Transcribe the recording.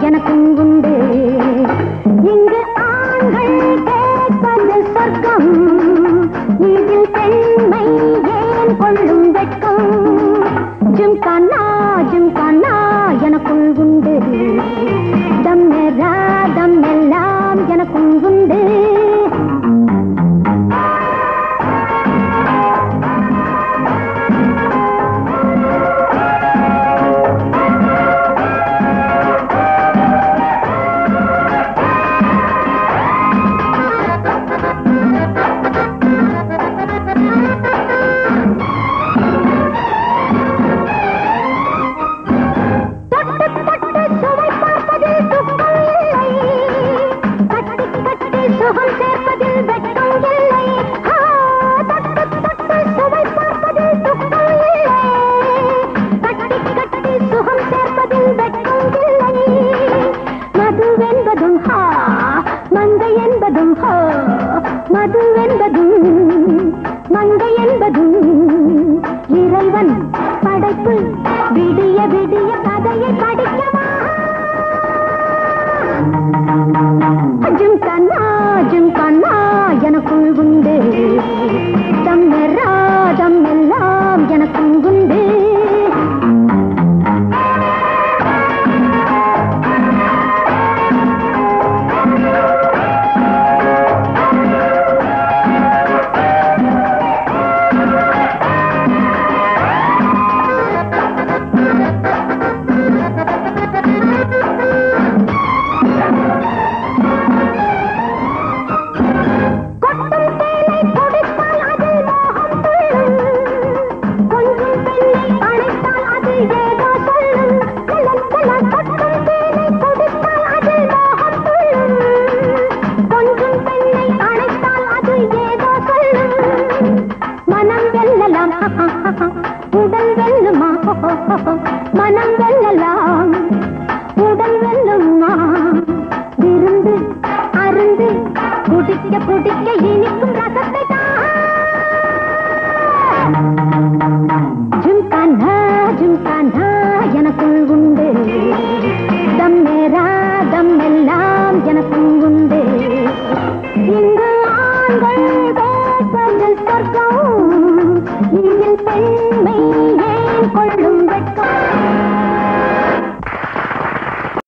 எனக்கும் உண்டு இங்கு ஆண்கள் கேட்பது சொர்க்கம். இதில் பெண்மை ஏன் கொள்ளும் வெட்கம்? ஜிம்கா ஜிம்கா படைப்பு. விடிய விடிய கதையை குடிக்க இனிக்கும் ரசத்தை ஜும்கானா ஜும்கானா எனக்குள் உண்டு. தம் தம் எல்லாம் எனக்கும் உண்டு. இங்கு ஆண்கள் சொர்க்கம் இதில் பெண்